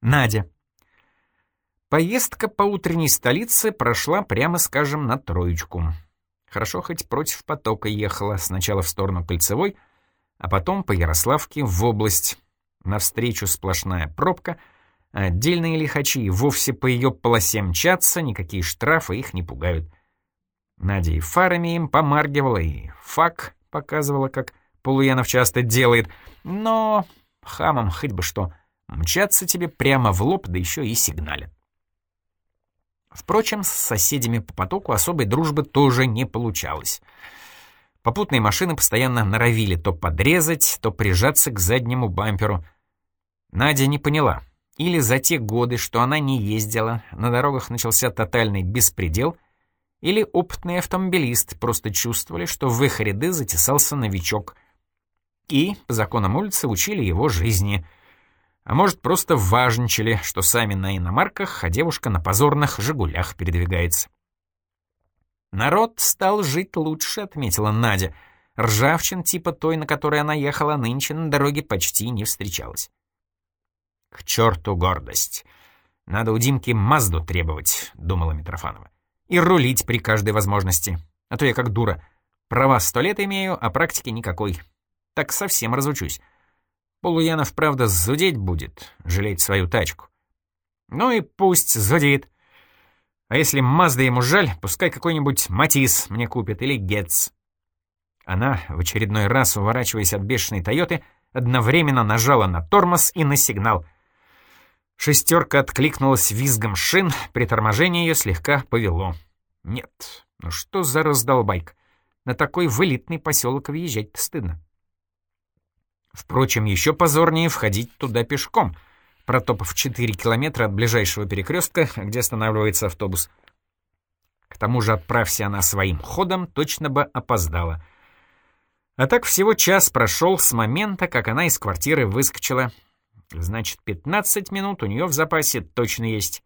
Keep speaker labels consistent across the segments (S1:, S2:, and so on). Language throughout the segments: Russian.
S1: Надя. Поездка по утренней столице прошла, прямо скажем, на троечку. Хорошо хоть против потока ехала, сначала в сторону Кольцевой, а потом по Ярославке в область. Навстречу сплошная пробка, а отдельные лихачи вовсе по ее полосе мчатся, никакие штрафы их не пугают. Надя и фарами им помаргивала, и фак показывала, как Полуянов часто делает, но хамам хоть бы что, мчатся тебе прямо в лоб, да еще и сигналят. Впрочем, с соседями по потоку особой дружбы тоже не получалось. Попутные машины постоянно норовили то подрезать, то прижаться к заднему бамперу. Надя не поняла. Или за те годы, что она не ездила, на дорогах начался тотальный беспредел, или опытные автомобилисты просто чувствовали, что в их ряды затесался новичок. И, по законам улицы, учили его жизни — а может, просто важничали, что сами на иномарках, а девушка на позорных «Жигулях» передвигается. «Народ стал жить лучше», — отметила Надя. Ржавчин типа той, на которой она ехала нынче, на дороге почти не встречалась. «К черту гордость! Надо у Димки Мазду требовать», — думала Митрофанова. «И рулить при каждой возможности. А то я как дура. Права сто лет имею, а практики никакой. Так совсем разучусь. Полуянов, правда, зудеть будет, жалеть свою тачку. Ну и пусть зудит. А если Мазда ему жаль, пускай какой-нибудь Матис мне купит или Гетц. Она, в очередной раз уворачиваясь от бешеной Тойоты, одновременно нажала на тормоз и на сигнал. Шестерка откликнулась визгом шин, при торможении ее слегка повело. Нет, ну что за раздолбайк? На такой вылитный поселок въезжать стыдно. Впрочем, еще позорнее входить туда пешком, протопав 4 километра от ближайшего перекрестка, где останавливается автобус. К тому же, отправься она своим ходом, точно бы опоздала. А так всего час прошел с момента, как она из квартиры выскочила. Значит, 15 минут у нее в запасе точно есть.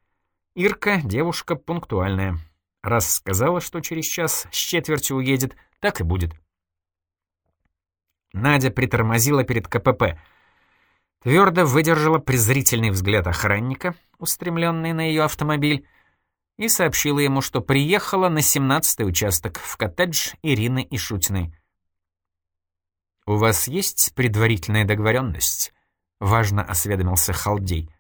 S1: Ирка — девушка пунктуальная. Раз сказала, что через час с четвертью уедет, так и будет. Надя притормозила перед КПП. Твердо выдержала презрительный взгляд охранника, устремленный на ее автомобиль, и сообщила ему, что приехала на 17-й участок в коттедж Ирины Ишутиной. «У вас есть предварительная договоренность?» — важно осведомился Халдей.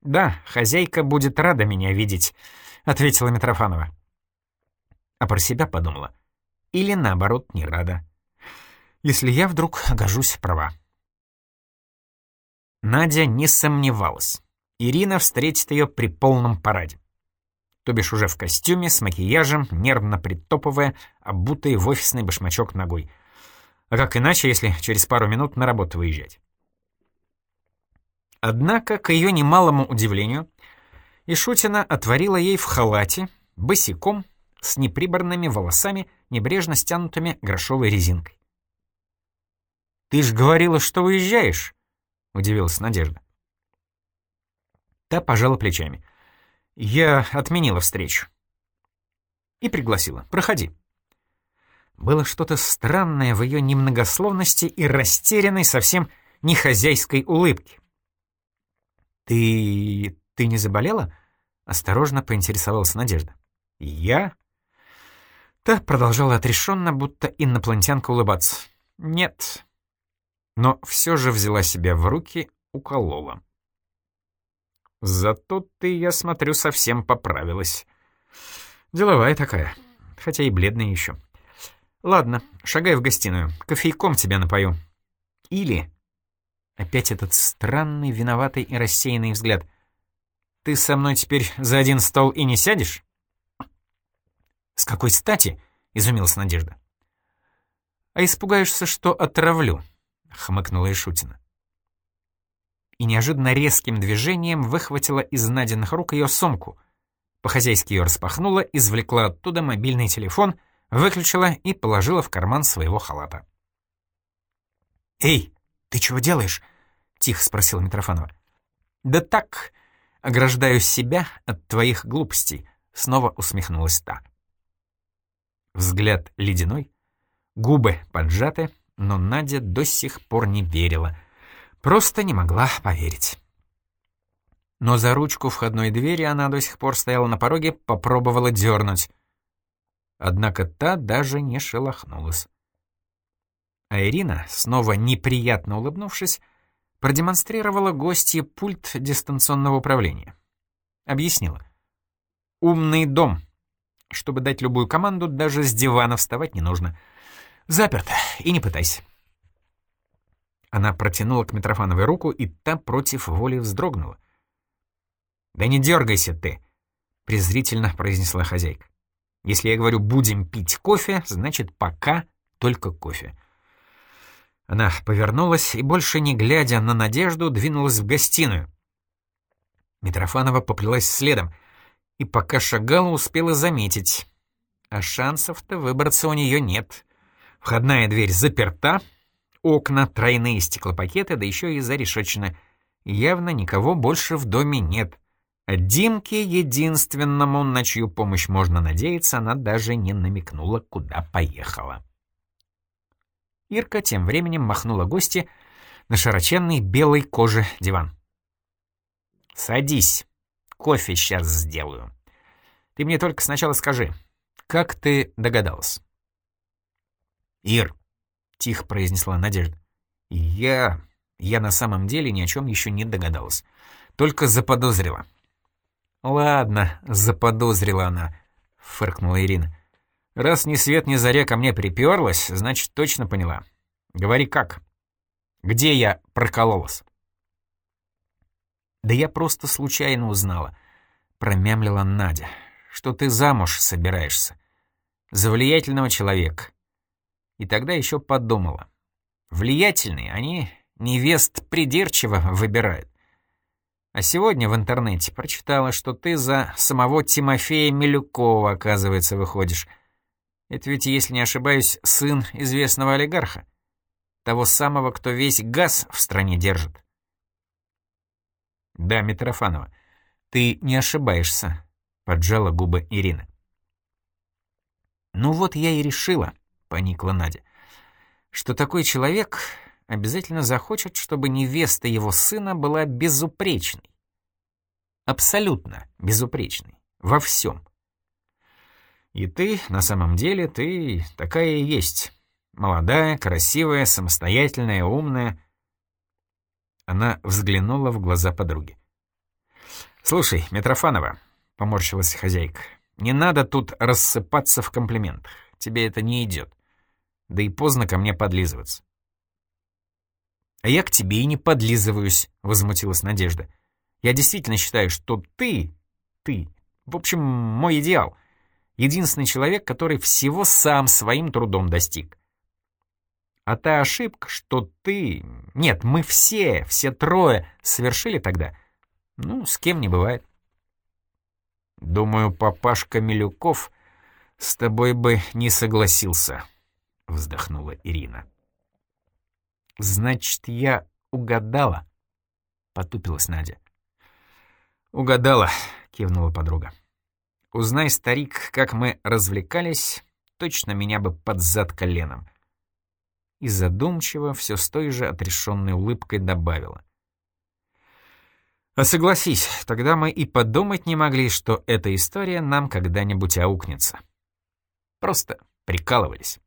S1: «Да, хозяйка будет рада меня видеть», — ответила Митрофанова. А про себя подумала. Или наоборот, не рада если я вдруг окажусь права. Надя не сомневалась. Ирина встретит ее при полном параде. То бишь уже в костюме, с макияжем, нервно притопывая, обутый в офисный башмачок ногой. А как иначе, если через пару минут на работу выезжать? Однако, к ее немалому удивлению, Ишутина отворила ей в халате, босиком, с неприбранными волосами, небрежно стянутыми грошовой резинкой. «Ты ж говорила, что уезжаешь?» — удивилась Надежда. Та пожала плечами. «Я отменила встречу». И пригласила. «Проходи». Было что-то странное в ее немногословности и растерянной, совсем не хозяйской улыбке. «Ты... ты не заболела?» — осторожно поинтересовалась Надежда. «Я?» Та продолжала отрешенно, будто инопланетянка улыбаться. «Нет, но все же взяла себя в руки, уколола. «Зато ты, я смотрю, совсем поправилась. Деловая такая, хотя и бледная еще. Ладно, шагай в гостиную, кофейком тебя напою. Или...» Опять этот странный, виноватый и рассеянный взгляд. «Ты со мной теперь за один стол и не сядешь?» «С какой стати?» — изумилась Надежда. «А испугаешься, что отравлю», — хмыкнула Ишутина. И неожиданно резким движением выхватила из Надиных рук ее сумку. По-хозяйски ее распахнула, извлекла оттуда мобильный телефон, выключила и положила в карман своего халата. «Эй, ты чего делаешь?» — тихо спросила Митрофанова. «Да так, ограждаю себя от твоих глупостей», — снова усмехнулась та. Взгляд ледяной, губы поджаты, но Надя до сих пор не верила. Просто не могла поверить. Но за ручку входной двери она до сих пор стояла на пороге, попробовала дернуть. Однако та даже не шелохнулась. А Ирина, снова неприятно улыбнувшись, продемонстрировала гостье пульт дистанционного управления. Объяснила. «Умный дом. Чтобы дать любую команду, даже с дивана вставать не нужно. Заперто, и не пытайся». Она протянула к Митрофановой руку, и та против воли вздрогнула. «Да не дергайся ты!» — презрительно произнесла хозяйка. «Если я говорю «будем пить кофе», значит «пока только кофе». Она повернулась и, больше не глядя на Надежду, двинулась в гостиную. Митрофанова поплелась следом, и пока шагала, успела заметить. А шансов-то выбраться у нее нет. Входная дверь заперта, окна, тройные стеклопакеты, да еще и зарешечены. Явно никого больше в доме нет. А Димке, единственному, на чью помощь можно надеяться, она даже не намекнула, куда поехала. Ирка тем временем махнула гости на широченный белой коже диван. «Садись, кофе сейчас сделаю. Ты мне только сначала скажи, как ты догадалась?» «Ир, тихо произнесла Надежда. «Я... я на самом деле ни о чем еще не догадалась. Только заподозрила». «Ладно, заподозрила она», — фыркнула Ирина. «Раз ни свет ни заря ко мне приперлась, значит, точно поняла. Говори как. Где я прокололась?» «Да я просто случайно узнала», — промямлила Надя, — «что ты замуж собираешься. За влиятельного человека. И тогда еще подумала. Влиятельные они невест придирчиво выбирают. А сегодня в интернете прочитала, что ты за самого Тимофея Милюкова, оказывается, выходишь. Это ведь, если не ошибаюсь, сын известного олигарха. Того самого, кто весь газ в стране держит. Да, Митрофанова, ты не ошибаешься, поджала губы Ирина. Ну вот я и решила, поникла Надя, что такой человек обязательно захочет, чтобы невеста его сына была безупречной. Абсолютно безупречной. Во всем. И ты, на самом деле, ты такая и есть. Молодая, красивая, самостоятельная, умная. Она взглянула в глаза подруги. «Слушай, Митрофанова», — поморщилась хозяйка, — «не надо тут рассыпаться в комплиментах. Тебе это не идет да и поздно ко мне подлизываться. «А я к тебе и не подлизываюсь», — возмутилась Надежда. «Я действительно считаю, что ты, ты, в общем, мой идеал, единственный человек, который всего сам своим трудом достиг. А та ошибка, что ты... Нет, мы все, все трое совершили тогда, ну, с кем не бывает. Думаю, папашка Милюков с тобой бы не согласился», — вздохнула Ирина. «Значит, я угадала?» — потупилась Надя. «Угадала», — кивнула подруга. «Узнай, старик, как мы развлекались, точно меня бы под зад коленом». И задумчиво, все с той же отрешенной улыбкой добавила. «А согласись, тогда мы и подумать не могли, что эта история нам когда-нибудь аукнется. Просто прикалывались».